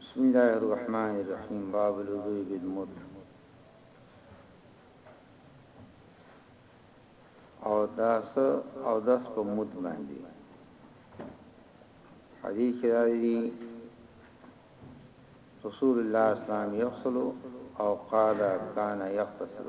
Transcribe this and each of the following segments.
بسم الله الرحمن الرحيم باب الوضوء بالموت او داس او داس په موت باندې حدیث راځي رسول الله صلی الله علیه وسلم یغسل او قال كان يغتسل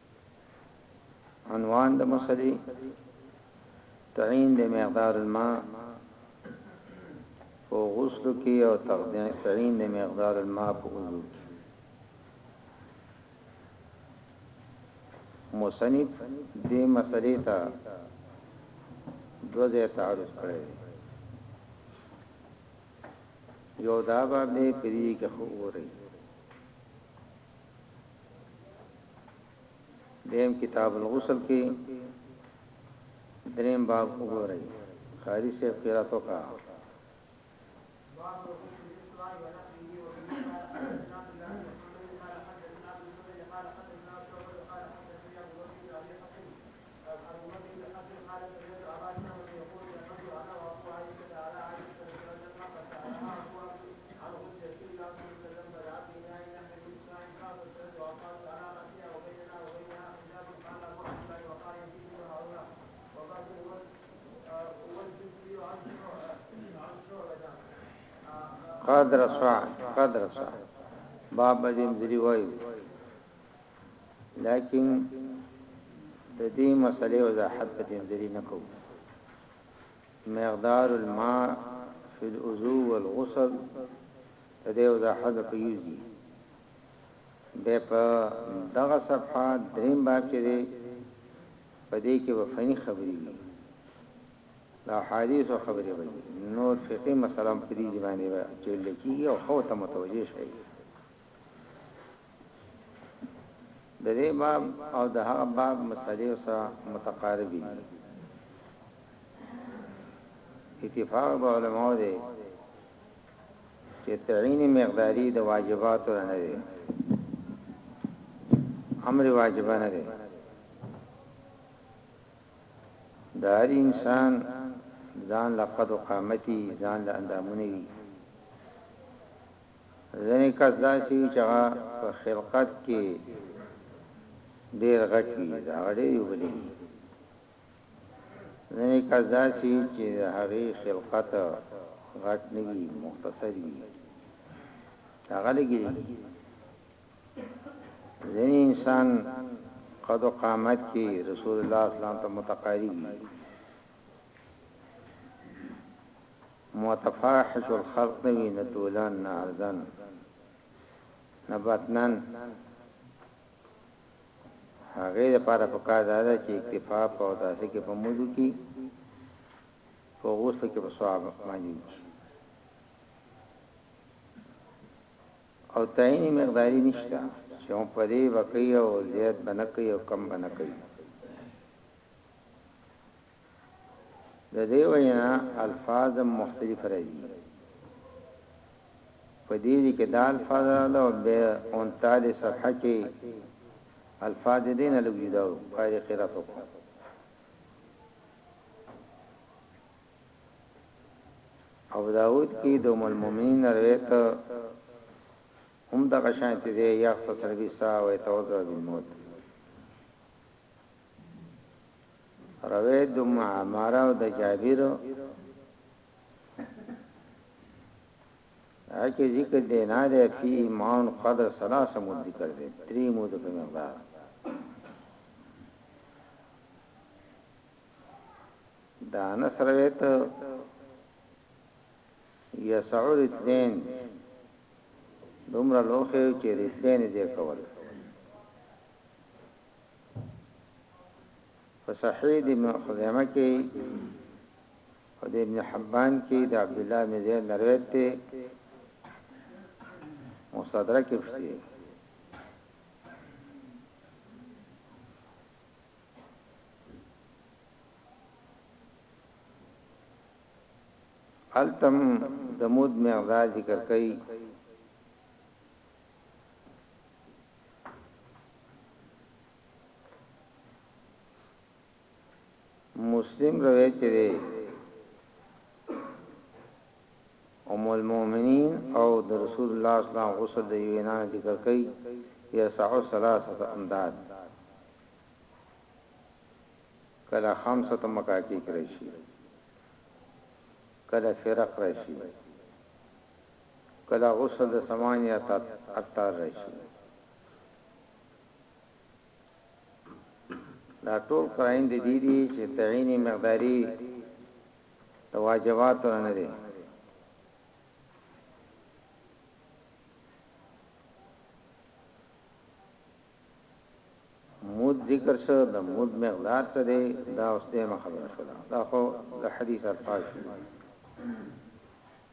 عنوان د مسلې تعین د مقدار الماء په غسل کې او تقدیم تعین د مقدار الماء په وضو کې مصنف دې مسلې ته دوه ځای تعرض کړی یو دا باب دې پری کې خو وره دیم کتاب الغسل کې دریم باب وګورئ قاری سے قرات وکا قدر سوا قدر سوا باب دې مزري وایو لیکن د دې مسلې وضاحت په دې ذری نه کوو مقدار الماء فی الوضوء والغسل د دې وضاحت په یوزي د په دغه صفحه دریم باب کې دی په دې کې به فنی خبرې وي دا حدیث او خبرې وي نور فقہی مسله په دې باندې چې لکه یو خو ته متوجه شي د دې باب او د هغه باب مسلې سره متقاربې دي اتفاق د علماء دی چې تعین مقداری د واجباتو نه دی امر واجب نه دی د هر انسان ځان لقد قامتي ځان له اندامونه وي ځنې کس داسې وي چې هغه په خلقت کې ډیر غټ وي دا غړي یو بلی ځنې کس داسې وي چې هغه خلقت غټ نه وي مختصر وي هغه لګي ځنې انسان قد و قامت کې رسول الله اسلام ته متقارب وي متفاحش الخلق نه وي نه طولان نه عرضان نه بطنان هغه لپاره په کار ده چې اکتفا په تاسو کې په موضوع کې په غوسه کې په ثواب باندې او تعین مقداری نشته چې هم په دې وکي او زیات بنکي او کم بنکي د دې وجنه الفاظ هم مختلف راځي په دې دي کې دا الفاظ رااله او به اون تعالی صفحه کې الفاظ دې نه لګي دا قاری قرات وکړه او داود کې د ام المؤمنین روایت هم د غشانت دې یغفصل بسا او توضع بالموت روي د معمر او د جابر اکی ذکر دی نه دی فی ایمان قدر ثلاث مود ذکر دی تری مود په مقدار دا نصرویت یا سعود اثنین دومره لوخه چې اثنین دې کول په صحیح د ابن خزیمه کې او د ابن حبان کې د عبد الله بن زید روایت ته مستدرک شته التم دمود مقدار ذکر کړي مسلم روایت کې دی ام المؤمنین او د رسول الله صلی الله علیه وسلم غسل د یوینا ذکر کوي یا سعو ثلاثه امداد کله خمسه مکاکی کرشی کله فرق رشی که دا غسل د سمان یا عطار راشي دا ټول قرائن د دې دي چې تعین مقداری د واجباتو نه دي مود ذکر شو د مود مقدار څه دی دا اوس ته خبره شوه دا خو د حدیث الفاظ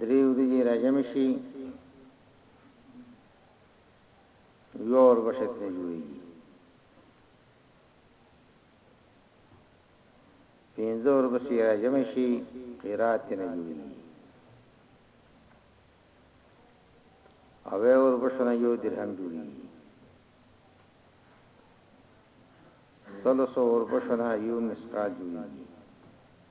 درې ورځې راجمع شي یو اور بشت نه جوړیږي پینځه اور بشي راجمع شي قرات نه جوړیږي او اور بشنه یو درهم جوړیږي سلسو اور بشنه یو مسقال جوړیږي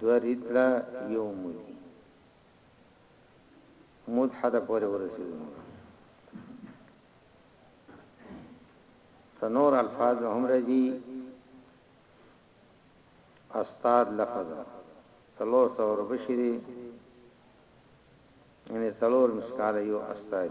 دوه رتله یو مودی مود حد پورې ورسېږو تنور الفاظ هم راځي استاد لفظ تلور سور بشری یعنی تلور مسکاله یو استاد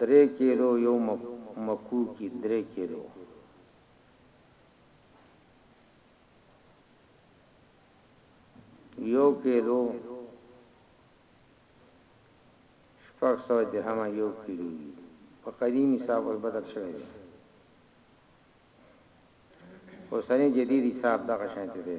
درې کېلو یو مکو کی درې کېلو یو کېلو شپږ سو درهم یو کېلو په قدیم حساب ور بدل شوی دی اوسنی جدید حساب دغه شانتی دی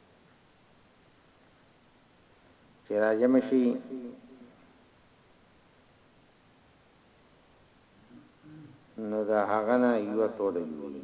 چې راجمع شي نو دا هغه نه یو توله جوړي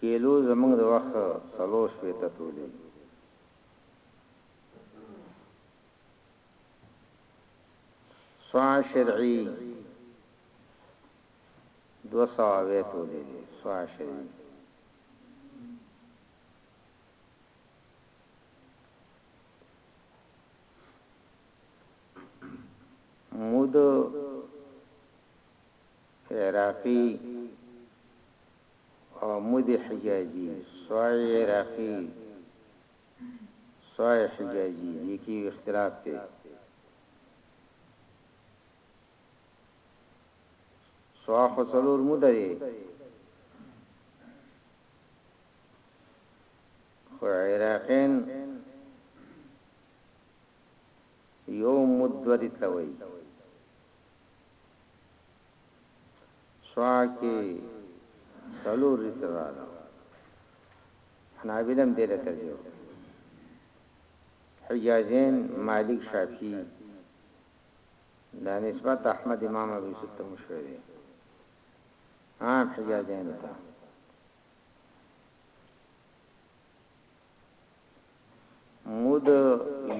کېلو زموږ د وخت څلور شپېته تولې. سواه شرعي دوه سوه اویا تولې دي. سواه شرعي مود عراقي او مدي حجازي سوای عراقي سوای حجازي دي کې اختلاف دی سوا خو څلور مده دی خو عراقین یو مدوری تلوي شعاع کې څلور ذکر راغلی حنابلم دې له ترجیح حجازین مالک شافعی دا نسبت احمد امام ابو یوسف ته مشهور دی عام حجازین ته مود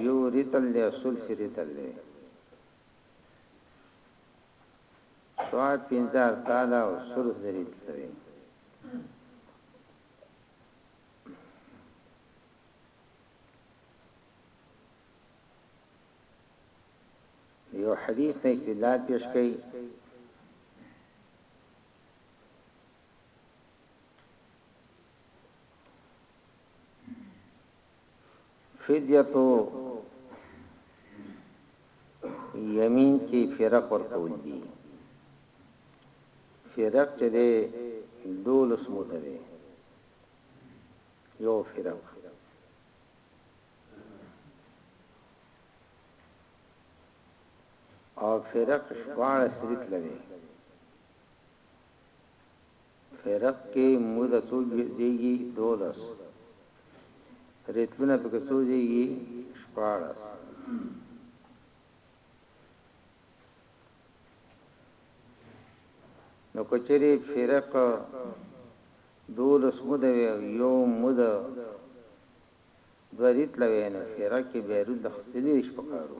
یو ریتل دی اصول سی ریتل دی سواد پنځه ارکاده او سلس دری تسوی یو حدیث نه استدلال پیش کړي فدیتو یمین کی فرق ورکول دی فرق چه دی دولس موده دی یو فرق او فرق شپاړس رتله دی فرق کې موده څو ځېږي دولس رېتلونه پکې څو ځېږي شپاړس نو کچري فرق دولس مده یو مده دوریت لوي نه فرق بیرون د خپلې شپکارو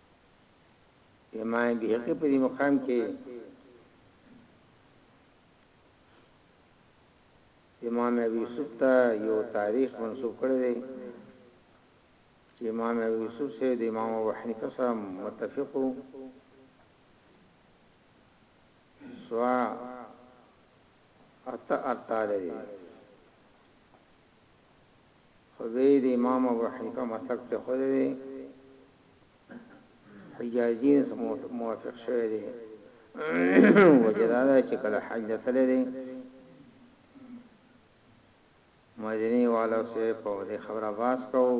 امام بيهقي په دې مقام کې امام ابي يوسف ته یو تاریخ منسوب کړی دی چې امام ابي يوسف سه د امام ابو حنیفه سره متفق وو سوا اتا اتا لري خدای د امام ابو حنیفه مسلک پرېښودی دی، حجازي یې سره موافق شوی دی، وجه دا ده چې کله حج ته تللی دی، مدینې والو سره یې په دې خبره بحث کاوه،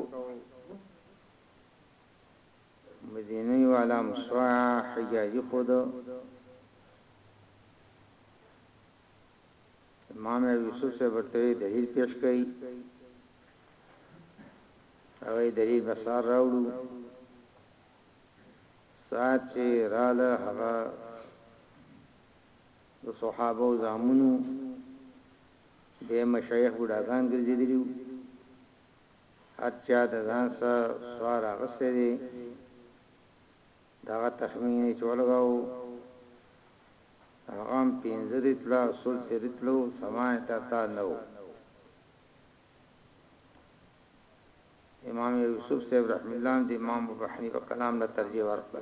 مدینې والا مشروع حجازي ښوده، امام ابو یوسف سے ورته دلیل پیش کړي هغه دلیل بسار راوړو سات چې رااله هغه د صحابه او زامنو د مشایخ بډاګان ګرځیدلی هر چا د ځان سره سوار اغسته دي دغه تخمین یې چې ولګاوه هغه هم پنځه رتله او ثلث رتله و، سماع ترتا نه و. امام یوسف صاحب رحمه الله هم د امام ابو حنیفه کلام له ترجیح ورکړه.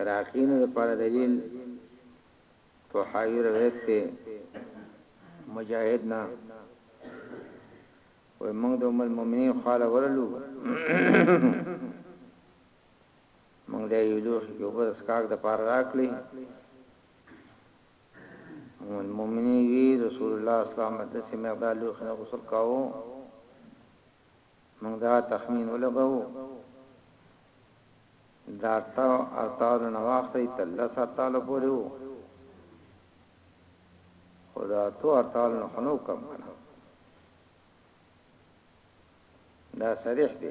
عراقین د پر دلیل تو حاوی روایت ته مجاهد نه وای موږ د ام المؤمنین خاله ورلو موږ له یو لوخ کې وبس کاک د پار راکلی ام المؤمنین وی رسول الله اسلام ته سي مقدار لوخ نه غسل کاوه موږ دا تخمین ولګاو دا تا اتاو نه واخته تل لس اتاله پورې وو خدا تو اتال نه خنو کم کنه دا صریح دی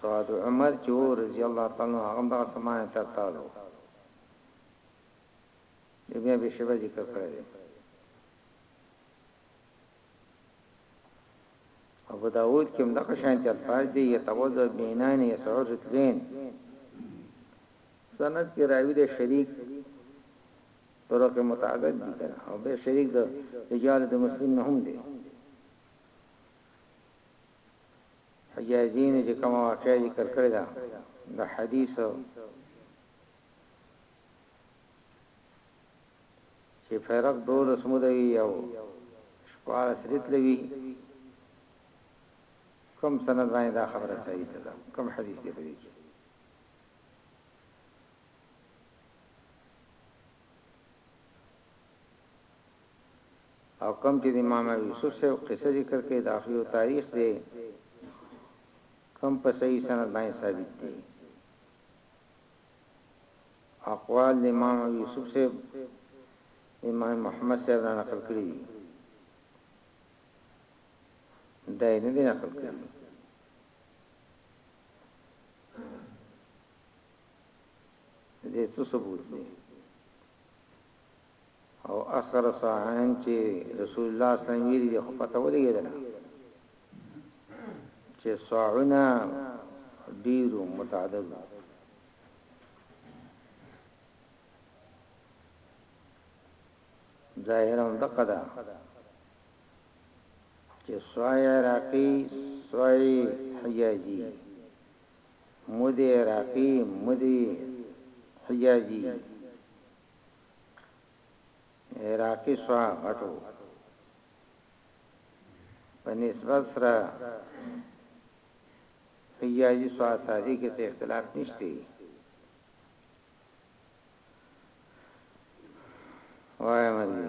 سعد عمر چې و رضی الله تعالی عنہ هغه دغه سمانه تر تالو بیا به شبه ذکر کړی دی ابو داود کې هم دغه شان چې الفاظ دی یتوضا بینان یسعر رتلین سند کې راوی دی شریک طرق متعدد دي او به شریک د رجال د مسلمان هم دي حجازي نه چې کومه واقعه ذکر کړې ده د حدیث چې فرق دول سمودوي او شپاره سرت لوي کم سند باندې دا خبره صحیح ده کم حدیث دی پدې کې او کوم چې د امام ابو یوسف صاحب قصه ذکر کوي دا خو یو تاریخ دی کوم په صحیح سند باندې ثابت دی اقوال د امام ابو یوسف صاحب امام محمد صاحب را نقل کړی دی دا یې نه دی نقل کړی دې څه ثبوت دی او اثر صحیحین چی رسول الله صلی الله علیه وسلم ویلی دی خو پته ولګیدله چی صاعونه ډیر متعدد وو ظاهرا دقه ده چې سوای عراقي سوای حجازي مودي عراقي مودي حجازي عراقي شوا غټو په نسبت سره حجاجي شوا سازي کې څه اختلاف نشته وایم دې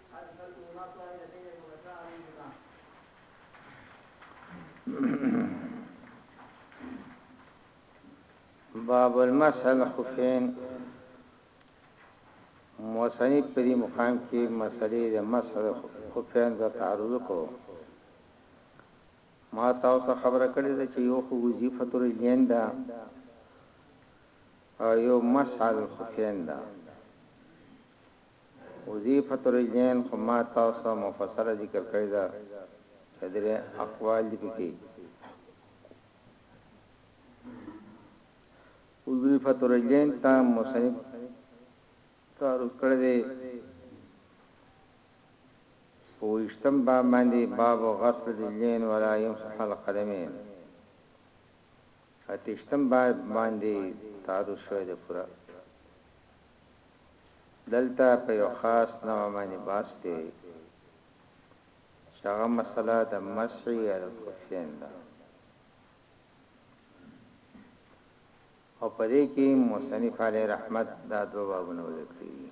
هر څه ته ما ته د دې په لټه اړین دي باب المسل خفين موسنی په دې مقام کې مسلې د مسل خفين د تعرض کو ما تاسو خبره کړې ده چې یو خو وظیفه تر لیندا او یو مسل خفين ده وظیفة الرجلین خو ما تاسو ته مفصله ذکر کړی ده چه درې اقوال دي پکې وظیفة الرجلین تا مصنف تعرض کړی دی پوښتم با باندې باب غسل الرجلین ولا يمسح القدمين اتشتم با باندې تعرض شوی دی پورا دلته په یو خاص نوع باندې بحث کوي چې هغه مسله د مسح علی الکفین ده او په دې کې مصنف علی رحمت دا دوه بابونه ولیکلي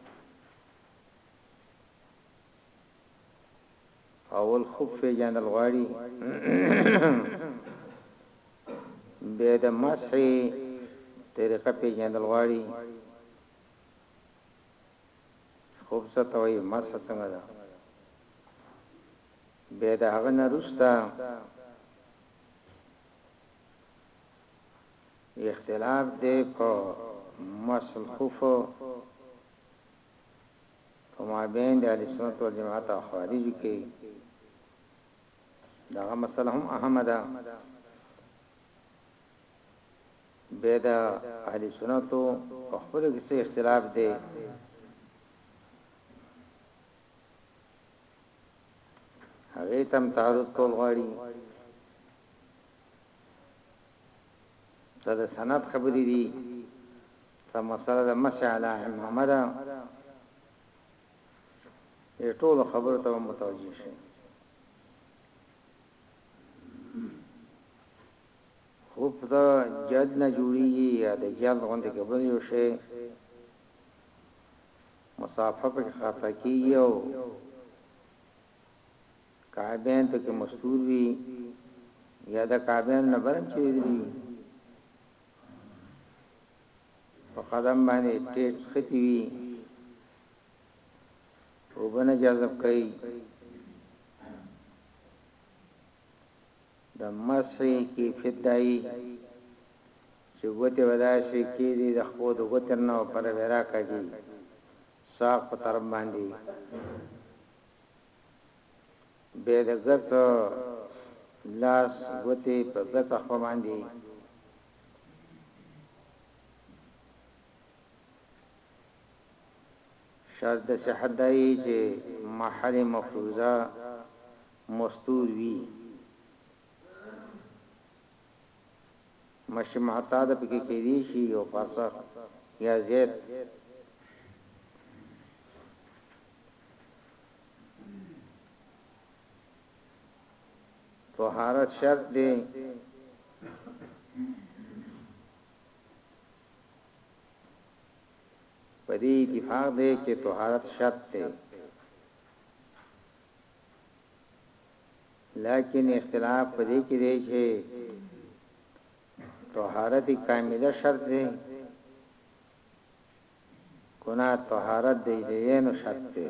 اول خوب پېژندل غواړي بیا د مسح طریقه پېژندل غواړي خوب څه ته وایي مسح څنګه ده بیا د هغه نه روسته اختلاف دی په مسح الخوف په مابین د اهل سنت والجماعت او خوارجو کې دغه مسله هم اهمه ده به د اهل سنتو په خپل کې څه اختلاف دی هغه تم تعرض کول غواړي دا د سند خبرې دي دا مسئله د مسح علی عمامه ده دې ټول خبرو ته متوجه شي خوب دا جد نه جوړیږي یا د جد غوندې کبل یو شي مسافه په خاطر کې یو کعبین ته کې مستور وي یا د کعبین نه برم چي دي په قدم باندې ټیټ ختی وي او بنه جذب کوي د مسحي کې فدای چې ګوتې وداسي کې دي د خپو د ګوتن نو پر ورا کوي ساق په تر باندې به د ګټ لاس ګوتې په ګټ خپل باندې شرط د صحت دا يي چې محل مفروضه مستور وي مشي معتاده پکې کېدی شي او فاسق یا زید طهارت شرط دی په دې اتفاق دی چې طهارت شرط دی لیکن اختلاف په دې کې دی چې طهارت کامله شرط دی کنا طهارت دی دینو شرط دی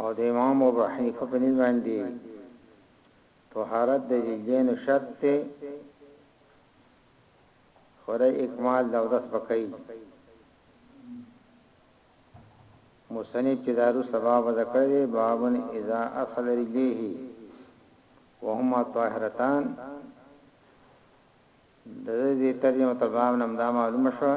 او د امام ابو حنیفه په نسبت باندې طهارت د رجلین شرط ته خورای اکمال د اودس بکای مصنف چې دارو سبب ذکر دی بابن اذا اصل رجلیه وهما طاهرتان د دې ترجمه تبام نم دا معلومه شوه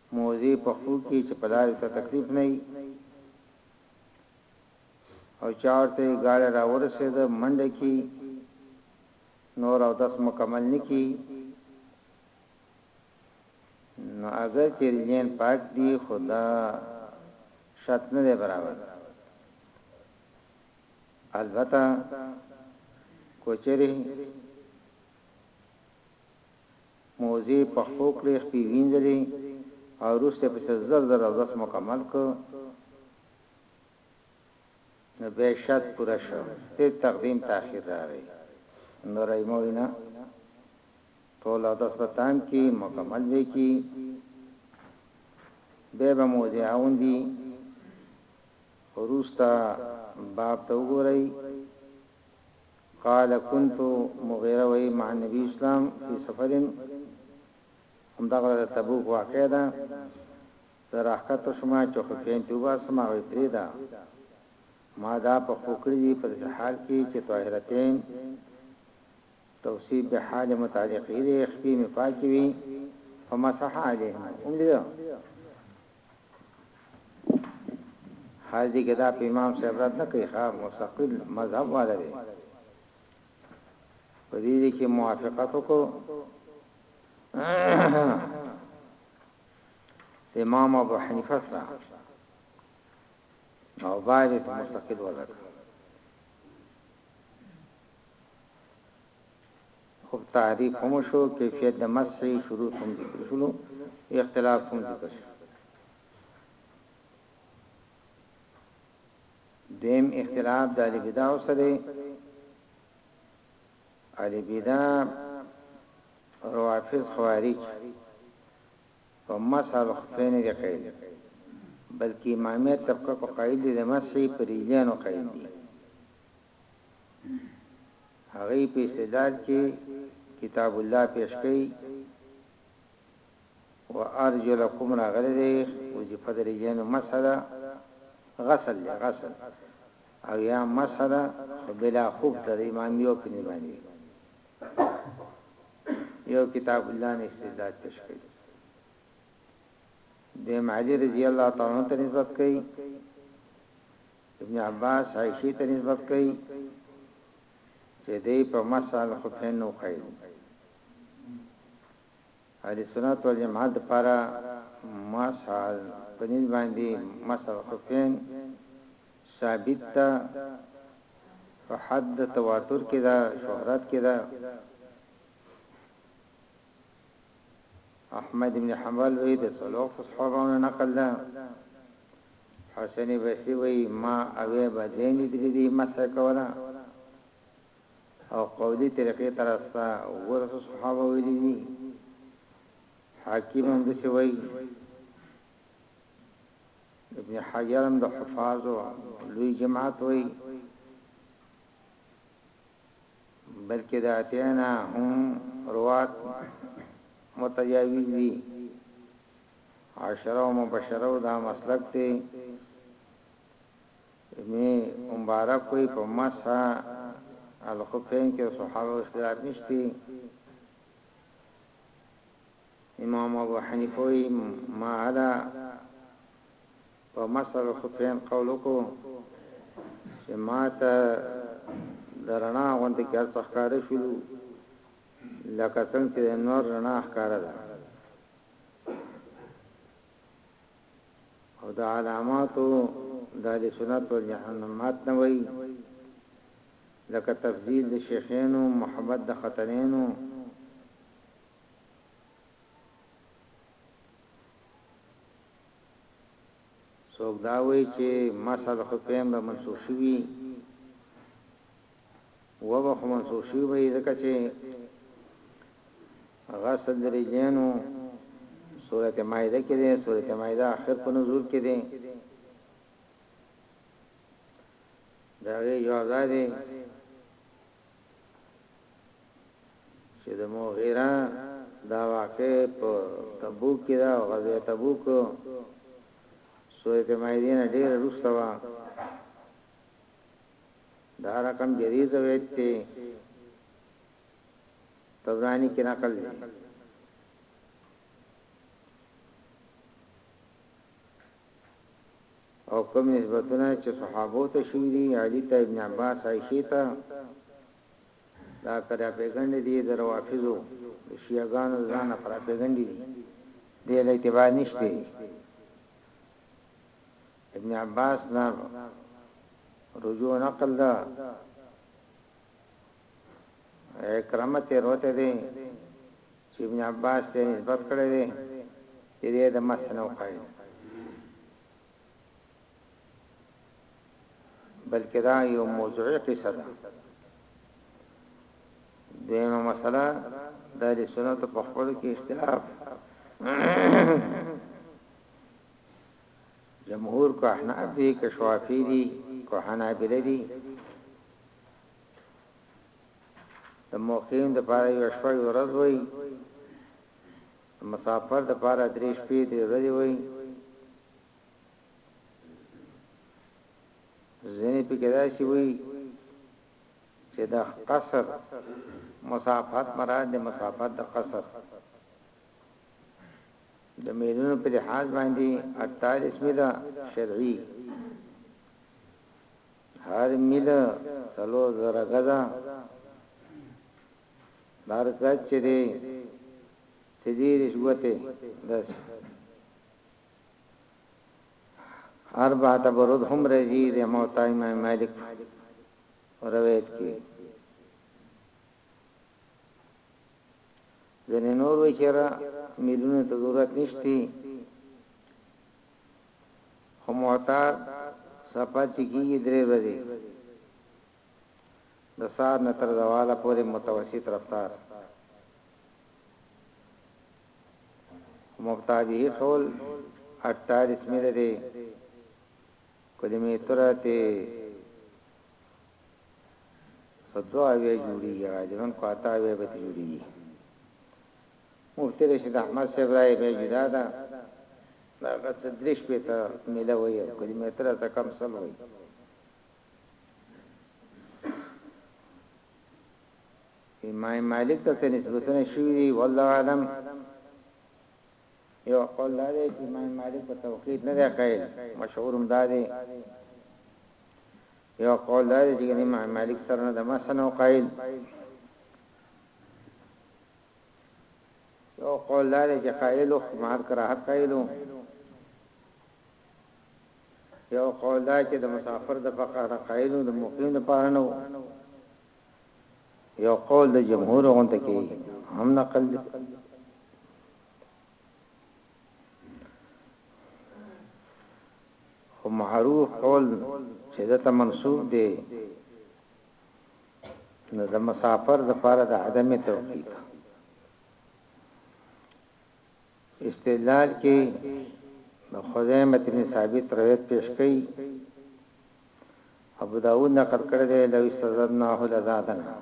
موضع په خوب کې چې پلار یې ته تکلیف نه یی او چا ورته یې ګاډی را ورسېده منډه کی نور اودس مکمل نه کی نو اگر چې رجین پاک دی خدا شرط نه برابر البته کوچری موزې پښو کړې، خپې وینځلې او وروسته یې پسې زر زر اودس مکمل کړ، نو بیا یې شرط پوره شو، هېڅ تقدیم تاخیر راغی نو رحمه الله ټول اودس به تام کړي، مکمل به یې کړي، بیا به موزې اغوندي، وروسته باب ته وګورئ. قال كنت، مغیره وایی، مع النبی اسلام فی سفر، همدغه د تبوک واقعه ده، زه راښکته شوم چې خفین ته وباسم، هغه یې پرېږده، ما دا په خپو کړي دي، په داسې حال کې چې طاهرتین، توصیف بحال متعلقه، دی، خپې مې پاکې وې، فمسح علیهما، ومینځه. حال دې کې دا په امام صاحب رات نه کوي ښا مستقل مذهب والا دی په دې کې موافقت کو امام ابو حنیفه سره او باید مستقل وځه خوب تعریف هم وشو کیفیت د مسح شروط هم ذکر شولو اختلاف هم ذکر شو دیم اختلاف د اهل بدع سره اهل بدع روافض خوارج په مسح الخفین دي قائل بلکې امامیت طبقه کو قائل دي د مسح پر یانو قائل دي هغه په استدلال کې کتاب الله پیش کړي و ارجو لكم راغله دي وظیفه د رجلین مسله غسل دی غسل او یا مسله بلا خوب د امام یو په نیمانی یو کتاب الله نه استدلال پیش کړي د معالی رضی الله تعالی عنہ ته نسبت کړي ابن عباس عائشې ته نسبت کوي چې دې په مسال خفین نو کوي اهل سنت او جماعت لپاره مسال په دې باندې مسال خفین ثابت ده په حد تواتر کې ده شهرت کې ده احمد ابن حنبل وی د څلو صحابانو نقل ده حسن بصری وی ما اوی بدین درې دی مسح کولا او قولی طریقې ترستا ورس صحابه ویلی دی حاکم هم دسی وی ابن حجرم د حفاظ لوی جماعت وی بلکه د اتینا هم روات متجاوز دي عشره مبشره دا مسلک دی ابن مبارک کوئی په مسح الخفین کې صحابه اختلاف نشتی امام ابو حنیفه ما علا په مشر حسین قول وکړو چې ماته د رڼا غوندې کې هرڅه ښکاره شول لکه څنګه چې نور رڼا ښکاره ده او د علاماتو د اهل سنت والجماعت نه وایي لکه تفضیل د شیخینو محبت د خطرینو څوک دا وایي چې مسح د خفین به منسوخ شوي و به خو منسوخ شوي به ځکه چې غسل د رجلینو سورت مائده کې ده سورت مائده آخر په نزول کې ده دا غي جواب ده چې د مغیره دا واقع په تبوک کې دا غزوه تبوک سورته مائده نه ډیر وروسته وا دا رقم جریز ویته تبرانی کې نقل دی او کوم نسبتونه چې صحابو ته شوي دي علي ته ابن عباس عائشه ته دا کراپېګنډې دي د روافضو د شیعه ګانو ځان کراپېګنډې دي دې له اعتبار نشته ابن عباس نه رجوع نقل ده عکرمه تیروته دی چې ابن عباس ته نسبت کړی دی چې دې د مس نه وقایل بلکې دا یو موضوعي قصه ده دیمه مسله د سنت په خپل کې اختلاف جمهور کو احناف دي که شوافی دي کو حنابلة دي د مقیم د پاره یو شپه یو ورځ وای مسافر د پاره درې شپې درې ورځې وای ځینې په کې راشي وای چې د قصر مسافت مراد د مسافت د قصر د میلونو په لحاظ باندې 48 میله شرعي هر میله څلور زره غزا دار کچ چې دی تدیرش وته دس اربع تبرد هم رجی دی موتا امام مالک روایت کی ځنه نور وی چیرې میلونه ته ضرورت نشتی خو معتاد سفر چې کېږي درې ورځې د سهار نه تر زواله پورې متوسط رفتار مبتدی ټول 48 میله دی کلمې ترته صدوا وی جوړیږي راځون کواتا وی به جوړیږي مفتي رشيد احمد صاحب رايه بيا جدا ده دا هغه څه درې شپېته ميله وي او کلي متره څه کم سل وي امام مالک ته نسبتونه شوي دي والله عالم یو قول دا دی چې امام مالک په توقید نه دی قائل مشهور هم دا دی یو قول دا دی چې امام مالک سره نه د مسنو قائل یو قول لاره چې قائل او محل کراحت قائل وو یو قول دا چې د مسافر د فقار قائل او د مقیم د پاره نه وو یو قول د جمهور غونډ کې هم نقل دي خو معروف قول چې دا منسوب دی نو د مسافر د پاره د عدم توقیت استدلال کې د خزیمه بن ثابت روایت پیش کړي ابو داود نقل کړی دی لو استزدناه لزادنا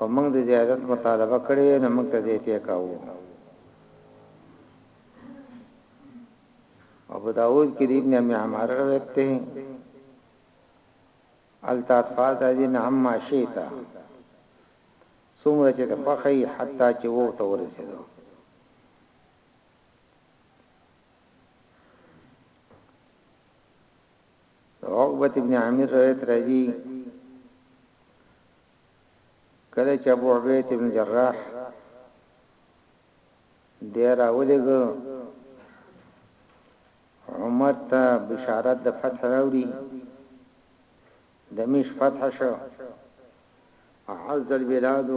ومنګ د زیادت مطالبه کړې نو موږ ته دې ته کاوه ابو داود کې د ابن ابي عمر روایت ته التاتفاز راځي نه هم ماشیتا څومره چې د فخی حتی چې وو ته ورسېدو عقبت ابن عامر روایت راځي کله چې ابو عبید ابن جراح دی راولېږه عمر ته بشارت د فتح راوړي دمشق فتح شو عز البلاد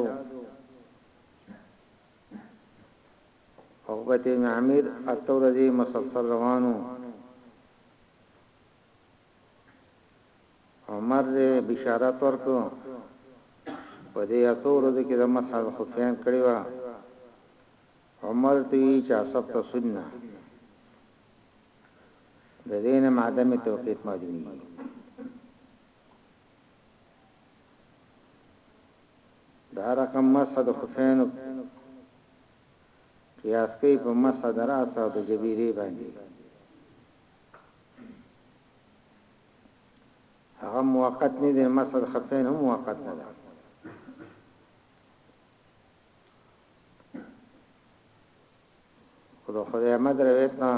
عقبت بن عامر اتورزي مسلسل روانو عمر دې بشارت ورکو په دې اتو ورځو کې د مسح الخفین کړی و عمر دې چې اصحاب ته سنت د دین معدم توقیت معلومی دا رقم مسح د خفین قیاس کوي په مسح دراس او د جبیری باندې هغه موقت نه دی مسد خفین هم موقت نه ده خو د خدای احمد روایت نه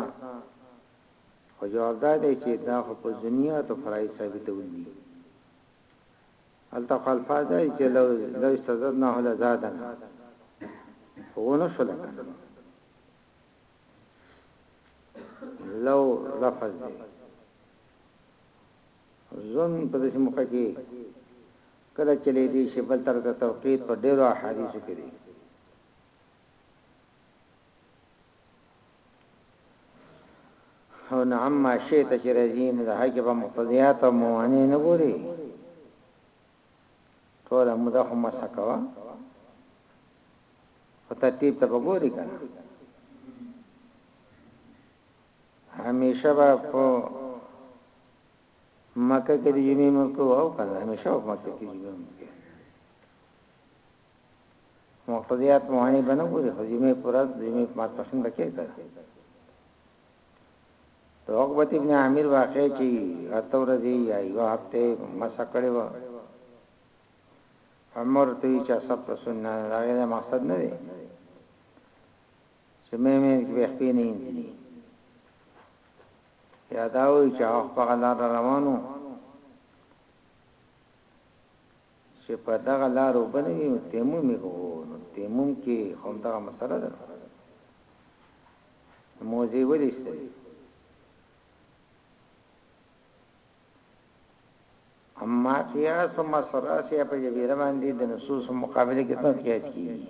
خو جواب دا دی چې دا خو په دنیا ته فرای ثابت ودی الته خلفا دا چې لو لو استزدنا هله زادن هو نه شو لکه لو لفظ دی زون په دې موقع کې کله چې لې دې شی بل تر د توقید په ډیرو احادیثو کې دی او نعم ما شیت چې رزین د هغه په مقتضیات او موانع نه ګوري ټول مدخمه سکوا خو ترتیب ته وګوري کنه همیشه به په مکه کې د جمعې مکو او کنه همیشه په مکه کې جمعې مکو مقتضیات موانی بنو کوي خو جمعې پر ورځ د جمعې په مات پښین بکې کړ تو عقبت ابن عامر واقع چی اتو رضی یا یو هفته مسکړې و عمر ته چا سب رسول نه راغی دا مقصد نه دی چې مې مې کې خپې نه انځي یا دا وی چې هغه په غلار روانو چې په دغه لار وبنوي نو تیمم یې کوو نو تیمم کې هم دا مسله ده موزي ولې ستړي اما فيها ثم سراسيا په جبيره باندې د نصوص مقابله کې څه کېږي کیږي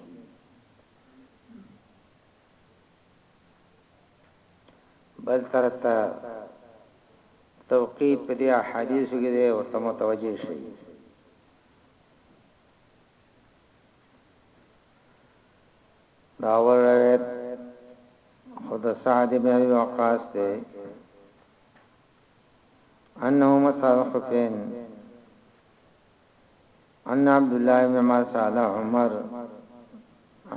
بل ترته توقیف په دې احادیث کې دی او تم توجه شي دا ورته خود سعد بن وقاص ته انه مسال حسين ان عبد الله بن مسال عمر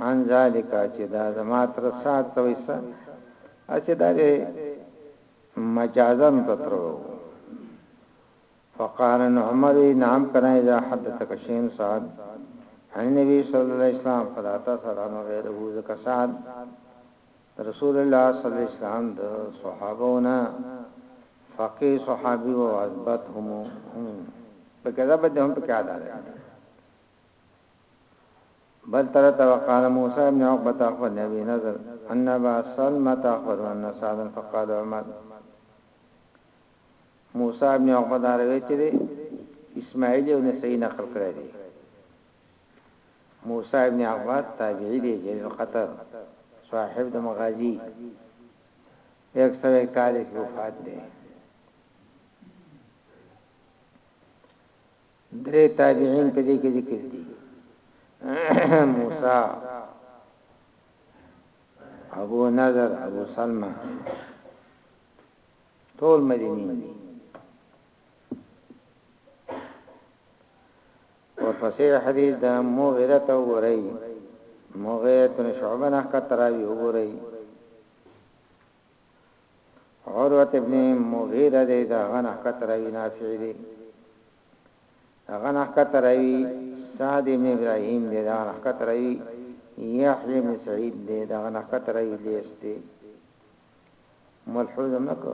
عن ذلك چې دا زما تر سات توي سره اچې دا مجازن تترو فقال عمر نعم کنا اذا حدثك شيء سعد عن النبي صلى الله عليه وسلم فلا تسأل عن غيره ذكر سعد د رسول الله صلی الله علیه وسلم د صحابو نه فقی صحابی و عزبت هم هم پکې دا به هم پکې ادا ده بل تر تا وقال موسی ابن عقبه تاخر نبی نظر ان با سلمہ تاخر ان سعد فقال عمر موسی ابن عقبه دا روي چې اسماعیل ابن سعید نقل کړی دی موسی ابن عباد تابعی دی جلیل القدر صاحب د مغازی 141 کې وفات دی درې تابعین په دې کې ذکر دي موسی ابو نظر ابو سلمہ ټول مدینی دي ورپسې حدیث د مغیره ته وګورئ مغیره بن شعبه نه کتراوی وګورئ عروه ابن مغیره دې دا غنه کتراوی نافع دې غنه کتراوی سعد ابن ابراهيم دې دا غنه کتراوی یحیی بن سعید دې دا غنه کتراوی لیست دې ملحوظ نکو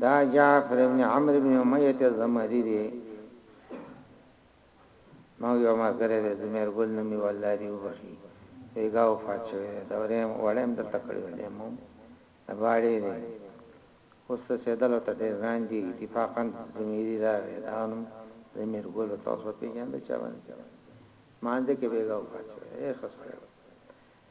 دا جعفر ابن عمرو ابن امیه ته زمری دی ما یو ما کړی دی زمیر ګل نمی والله دی وبخي پیګه وفات شوی دا وریم وړم د تکړه دی مو باړې دی اوس څه دلو ته ځان دی اتفاقا زمیری راغی دا نو زمیر ګل تاسو پیژاند چا باندې مانځه کې پیګه وفات شوی اے خسره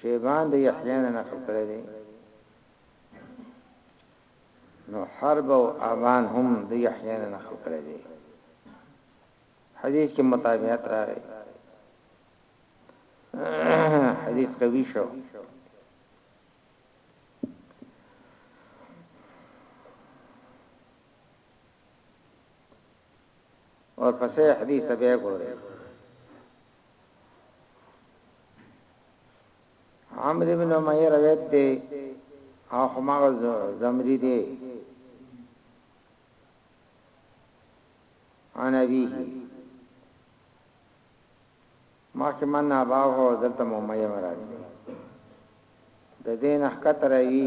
شيبان د يحيی نه نقل کړی دی نو حرب او ابان هم د يحيی نه نقل کړی دی حدیث کې مطابقت راغی حدیث قوی شو اور پسې حدیث به ګورې عمرو ابن امیہ روایت دی او هما زمری دی انا بی ما کې من نه باو هو دلته مو مې مراد د دین حق تروي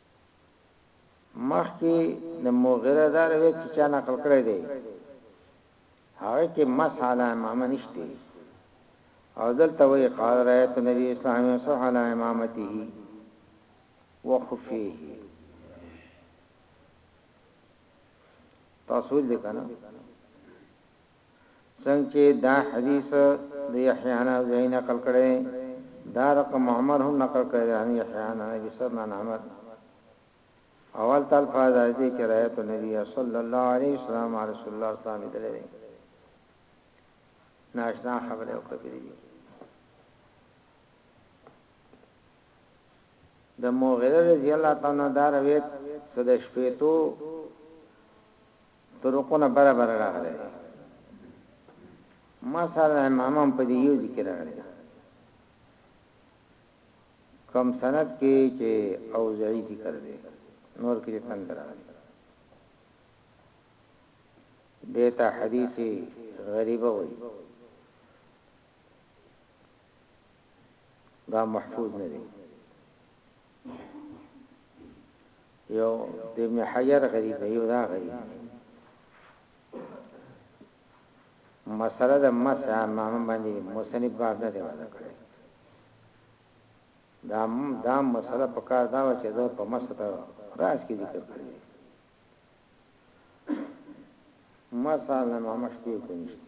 مخکې د مغیره دا روایت چې چا نقل کړی دی هغه کې مسح علی امامه نشته او دلته وی قال رایت نبی اسلام صح علی امامته وخفیه تاسو دې کنه څنګ چه دا حدیث د یحیی عن اوزاعی نقل کړی دی دا رقم معمر هم نقل کړی دی عن یحیی عن ابی سرن عن عمر او هلته الفاظ راځی دی چه رایت النبی صلی الله علیه وسلم مع رسول الله صلی الله علیه وسلم لیدلی دی ناشنا خبره وکړه پری دی د موغیره رضی الله تعالی عنہ دا روایت صد شپیتو طرقونه بره بره راغلي دي ما سره امامم په دې یو ذکر راغلي کم سند کې چې او زعی ذکر دی نور کې تند راغلي دیتا حدیث غریبه وایي دا محفوظ نه دی یو د ابن حجر غریب دی یو دا غریب دی مسله د مسا امام باندې مصنف باب نه دی ولا کړی دا دا مسله په کار دا و چې دا په مسته راځ کې ذکر کړی مسا نه مشته کې نشته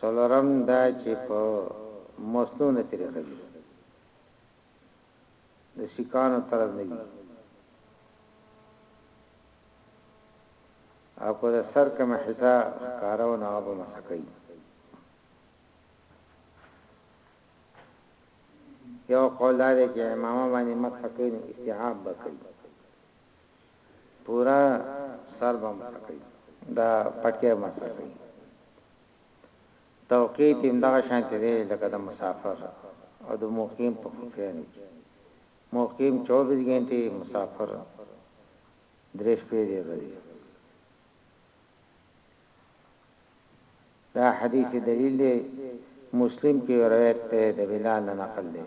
څلورم دا چې په مصنوعي طریقه دي د سیکانو طرز نه وي او که د سر کوم حصہ کارو نه به مسکای یو قول لري چې امام باندې مسکای نو استعاب بکای پورا سر به مسکي دا پټکي مسکي توقیت هم دغه شانتي دی لکه د مسافر او د مقیم په فکرین مقیم 24 غنټه مسافر درې شپې دی غري دا حدیث دلیل دی مسلم کې روایت ته د بلال نقل دی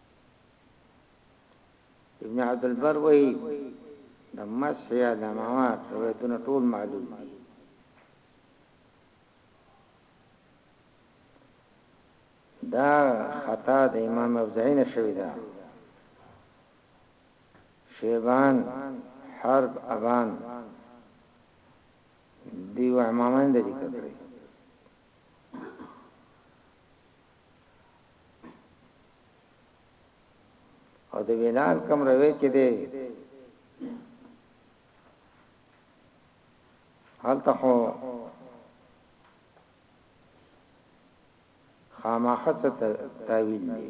ابن عبد البر وی د مسح یا د مواد روایتونه ټول معلوم دي دا خطا د امام افزعین شوی دا شیبان حرب ابان دیو امامان د ذکر کړی او د وینار کم روي چې دی هلته خو خامخه تاویل دی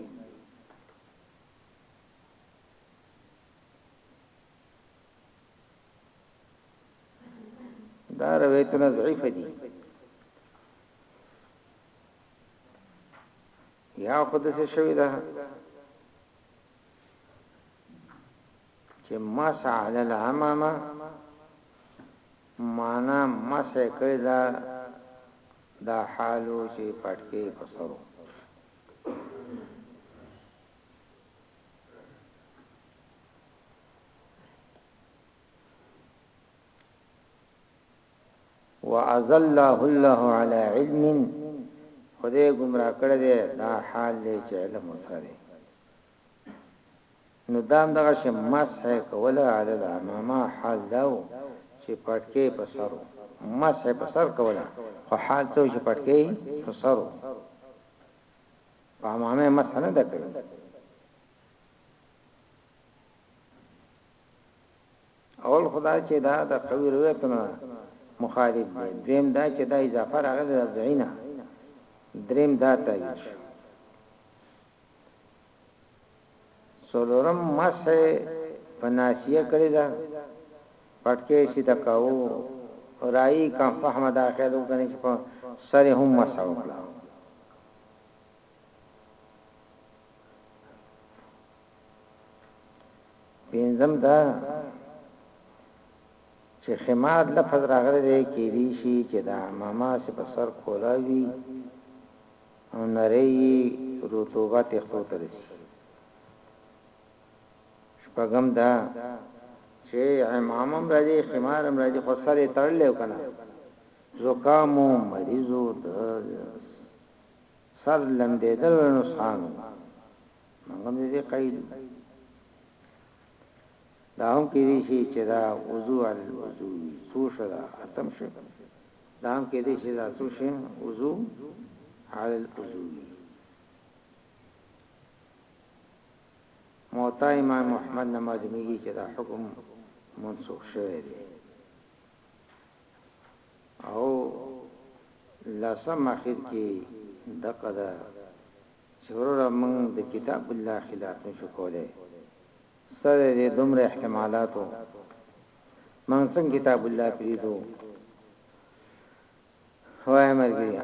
دا روایتونه ضعیف دي یا خود څه شوی ده چې مسح علی العمامه معنا مسح کړی دا دا حالو چې پټکی پسرو واضله الله على علم خدای گمراه کړی دی دا حال دی چې علم وسره نو دام دغه شم مسح کوله علی الامامه حال داو چې پټکی په سرو مسح په سر کوله خو حال ته چې پټکی په سرو په امامه مسح نه دکړي اول خدا چې دا د قوی روایت نه مخالف دی دریم دا چې دا اضافه راغلی د ځاینا دریم دا تعبیر شو سولورم مسه پناسیه کړی دا پټکې شي دا کاو رائی کا فهم دا خیدو کنی چې په سر هم مسه وکړه پینځم دا چې خمار لفظ راغلی دی کې دی شي چې دا ماما سي په سر کولاوي او نری رطوبت خو ترسي شپږم دا چې امامم راځي خمارم راځي خو سره تړلې وکنه زکام او مریضو د سر لمبېدل نو سانو موږ هم دې قید دا هم کې دي شي چې دا وضو عل الوضو څو شدا ختم شي دا هم کې دي چې دا څو شي وضو عل الوضو موتا امام محمد نماز میږي چې دا حکم منسوخ شوی دی او لسم اخر کې دقه ده چې وروره موږ د کتاب الله خلاف نه شو کولای ستا د دې دومره احتمالاتو موږ څنګه کتاب الله پریدو وای مرګیا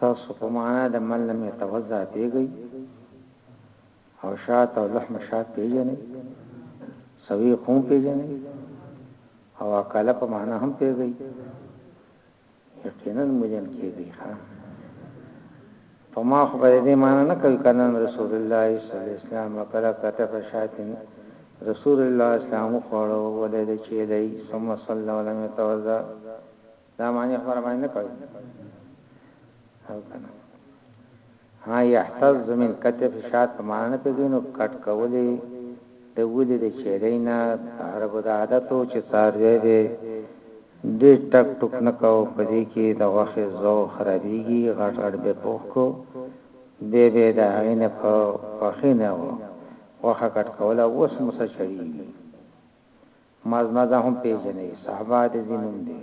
تاسو په معنا د من لم يتوزع پیږي او شات او لحم شات پیژنې سوي خون پیژنې او اکاله په معنا هم پیږي یقینا مجن کیږي ها په ما خو به دې معنی نه کوي کنه رسول الله صلی الله علیه وسلم وکړه کته فشاتن رسول الله اسلام خوړو ولې دې چې دې ثم صلی الله علیه وسلم توزا دا معنی خبره باندې کوي او کنه ها يحتز من قطع فشاد په معنی نه پوهېږي نو کټ کول يې د ولي د چيلۍ نه د عربو دا عادت و چې څاروی به ډېر ټک ټوک نه کاوه په دې کې د غوښې ذوق خرابېږي غټ غټ به پوخ کو بيا به يې د هغې نه په خوښۍ نه و غوښه کټ کوله اوس هم ورسره چړېږي مزمزه هم پېژنئ صحبه د ځي نوم دی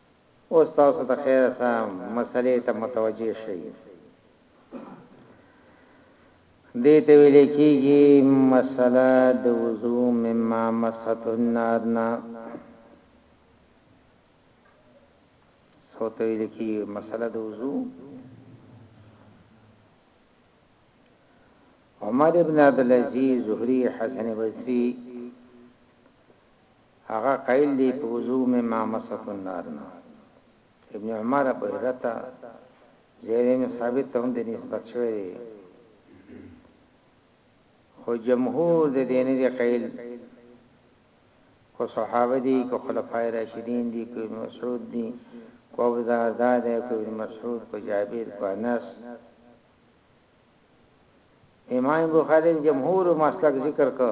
اوس تاسو د خیره څه مسلې ته متوجه شوي یئ. دې ته ویل کیږي مسله د وضو مما مست النار نه څو ته ویل کیږي مسله د وضو عمر ابن عبد العزيز زهري حسن بصري هغه قائل دی په وضوء مې ما مست النار نه ابن عمر ابو هريره ته زيد بن ثابت ته هم د نسبت شوی دی خو جمهور د دې نه دی قائل کو صحابه دي کو خلفای راشدین دي کو مسعود دي کو ابو درداء دي کو ابن مسعود کو جابر کو انس امام بخاری جمهور مسلک ذکر کو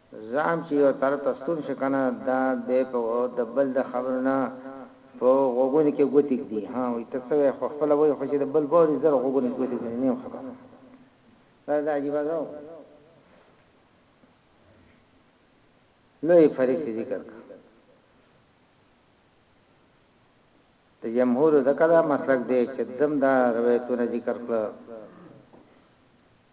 ځان چې یو طرف ته ستون شي کنه دا بیا په د بل د خبرو نه په غوږونو کې ګوتې ږدي ها وایي ته څه وایې خو خپله وایي خو چې د بل واوري زر غوږونو کې ګوتې ږدي نیم خبر دا د عجیبه ده لوی فرق ذکر کړ د جمهور ذکر مسلک دی چې دم دا روایتونه ذکر کړل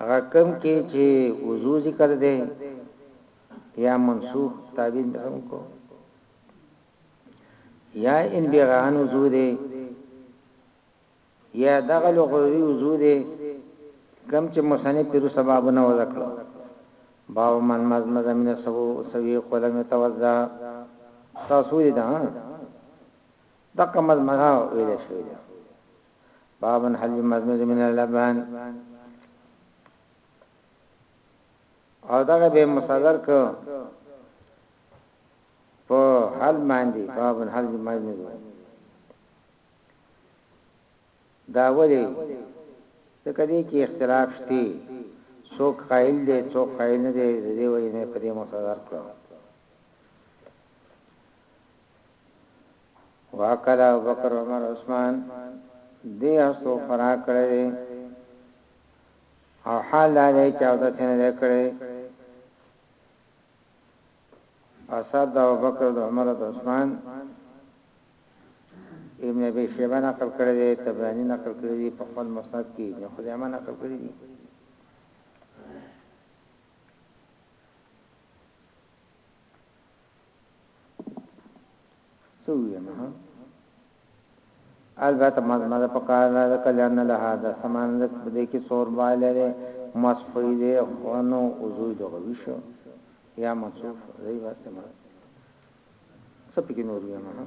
هغه کم کې چې وضو ذکر دی یا منسوخ تعبیر نظم کو یا ان بیغان وضو دی یا دغه لغوي وضو دی کم چې مصنف پیرو سبب نه وذکر باو من مزمز من سبو سوی قلم توزا تاسو دې دا دغه مزمزه ویل شوی باب حل مزمز من اللبن او دغه به مصدر ک په حل باندې باب حل مزمز دا ولی ته کدی کې اختلاف شته څوک قائل دی څوک قائل نه دی د دې وجه نه په دې مصدر کړو واکله ابوبکر عمر عثمان دی هستو فرا کړی دی او حال دا دی چې او داسې نه دی کړی اصحاب د ابوبکر د عمر د عثمان ابن ابي شيبه نقل کړی دی تبراني نقل کړی دی په خپل مسند کې ابن خزیمه نقل کړی دی څو یم ها البته مزمزه پکار ده کلیان نه له دا سامان د دې کې څور باله ده مصفی ده خونو وضو لغوي شو یا مصوف دی واسمه څه پکې نور یم ها